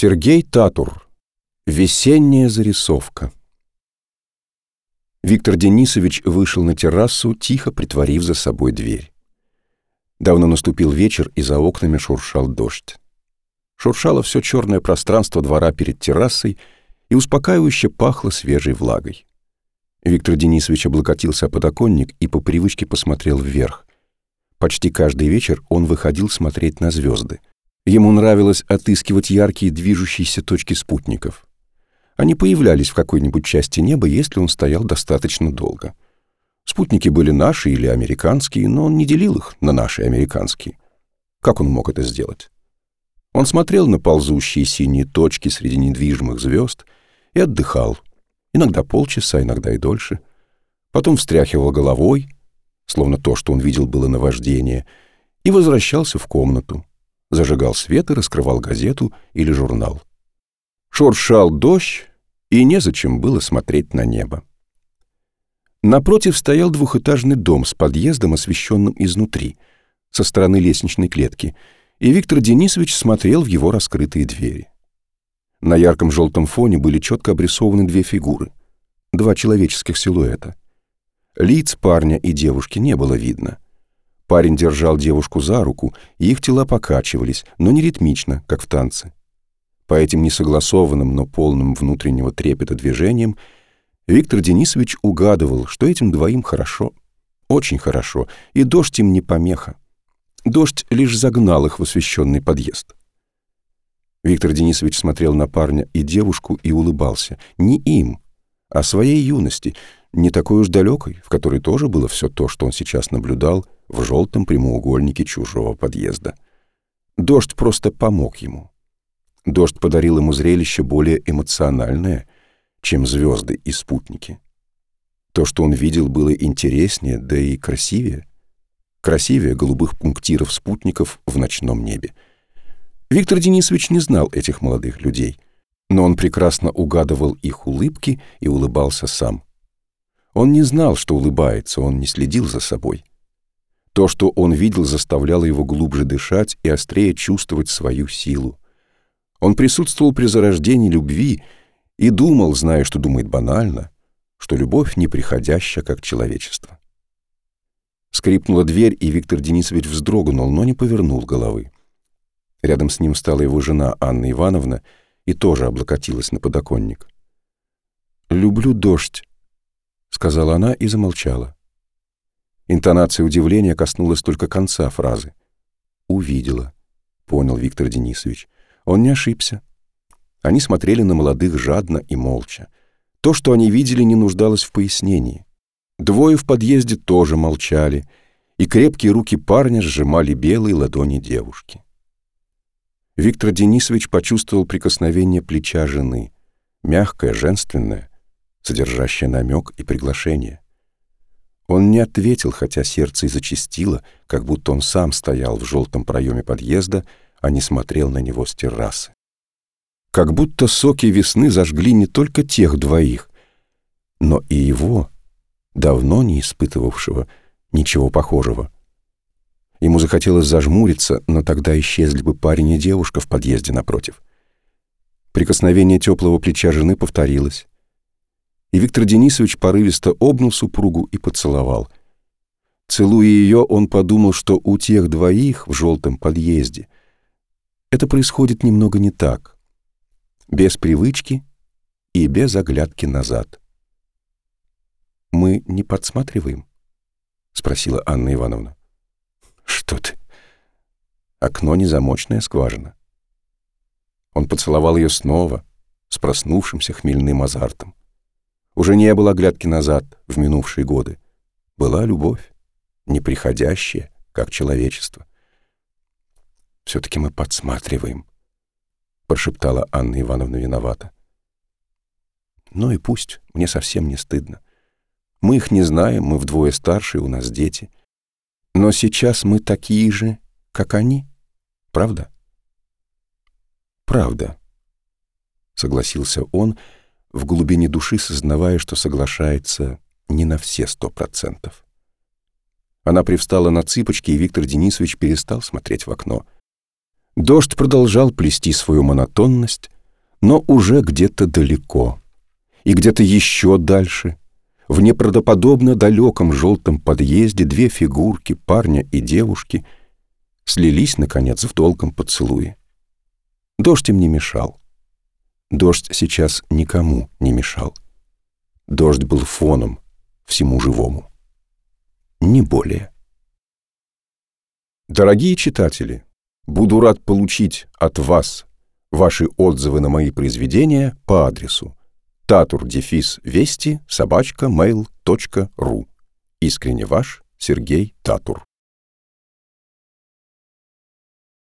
Сергей Татур. Весенняя зарисовка. Виктор Денисович вышел на террасу, тихо притворив за собой дверь. Давно наступил вечер, и за окнами шуршал дождь. Шуршало все черное пространство двора перед террасой и успокаивающе пахло свежей влагой. Виктор Денисович облокотился о подоконник и по привычке посмотрел вверх. Почти каждый вечер он выходил смотреть на звезды. Ему нравилось отыскивать яркие движущиеся точки спутников. Они появлялись в какой-нибудь части неба, если он стоял достаточно долго. Спутники были наши или американские, но он не делил их на наши и американские. Как он мог это сделать? Он смотрел на ползущие синие точки среди недвижимых звезд и отдыхал. Иногда полчаса, иногда и дольше. Потом встряхивал головой, словно то, что он видел, было наваждение, и возвращался в комнату, зажигал свет и раскрывал газету или журнал. Шуршал дождь, и незачем было смотреть на небо. Напротив стоял двухэтажный дом с подъездом, освещенным изнутри, со стороны лестничной клетки, и Виктор Денисович смотрел в его раскрытые двери. На ярком желтом фоне были четко обрисованы две фигуры, два человеческих силуэта. Лиц парня и девушки не было видно — Парень держал девушку за руку, и их тела покачивались, но не ритмично, как в танце. По этим несогласованным, но полным внутреннего трепета движениям Виктор Денисович угадывал, что этим двоим хорошо, очень хорошо, и дождь им не помеха. Дождь лишь загнал их в освещенный подъезд. Виктор Денисович смотрел на парня и девушку и улыбался. Не им, а своей юности, не такой уж далекой, в которой тоже было все то, что он сейчас наблюдал — в желтом прямоугольнике чужого подъезда. Дождь просто помог ему. Дождь подарил ему зрелище более эмоциональное, чем звезды и спутники. То, что он видел, было интереснее, да и красивее. Красивее голубых пунктиров спутников в ночном небе. Виктор Денисович не знал этих молодых людей, но он прекрасно угадывал их улыбки и улыбался сам. Он не знал, что улыбается, он не следил за собой. То, что он видел, заставляло его глубже дышать и острее чувствовать свою силу. Он присутствовал при зарождении любви и думал, зная, что думает банально, что любовь неприходящая, как человечество. Скрипнула дверь, и Виктор Денисович вздрогнул, но не повернул головы. Рядом с ним стала его жена Анна Ивановна и тоже облокотилась на подоконник. «Люблю дождь», — сказала она и замолчала. Интонация удивления коснулась только конца фразы. «Увидела», — понял Виктор Денисович. Он не ошибся. Они смотрели на молодых жадно и молча. То, что они видели, не нуждалось в пояснении. Двое в подъезде тоже молчали, и крепкие руки парня сжимали белые ладони девушки. Виктор Денисович почувствовал прикосновение плеча жены, мягкое, женственное, содержащее намек и приглашение. Он не ответил, хотя сердце и зачастило, как будто он сам стоял в желтом проеме подъезда, а не смотрел на него с террасы. Как будто соки весны зажгли не только тех двоих, но и его, давно не испытывавшего ничего похожего. Ему захотелось зажмуриться, но тогда исчезли бы парень и девушка в подъезде напротив. Прикосновение теплого плеча жены повторилось и Виктор Денисович порывисто обнял супругу и поцеловал. Целуя ее, он подумал, что у тех двоих в желтом подъезде это происходит немного не так, без привычки и без оглядки назад. «Мы не подсматриваем?» — спросила Анна Ивановна. «Что ты? Окно незамочная скважина». Он поцеловал ее снова, с проснувшимся хмельным азартом. Уже не было оглядки назад, в минувшие годы. Была любовь, неприходящая, как человечество. «Все-таки мы подсматриваем», — прошептала Анна Ивановна виновата. «Ну и пусть, мне совсем не стыдно. Мы их не знаем, мы вдвое старше, у нас дети. Но сейчас мы такие же, как они, правда?» «Правда», — согласился он, — в глубине души сознавая, что соглашается не на все сто процентов. Она привстала на цыпочки, и Виктор Денисович перестал смотреть в окно. Дождь продолжал плести свою монотонность, но уже где-то далеко. И где-то еще дальше, в неправдоподобно далеком желтом подъезде, две фигурки, парня и девушки, слились, наконец, в долгом поцелуе. Дождь им не мешал. Дождь сейчас никому не мешал. Дождь был фоном всему живому. Не более. Дорогие читатели, буду рад получить от вас ваши отзывы на мои произведения по адресу татур-вести собачка mail.ru Искренне ваш Сергей Татур.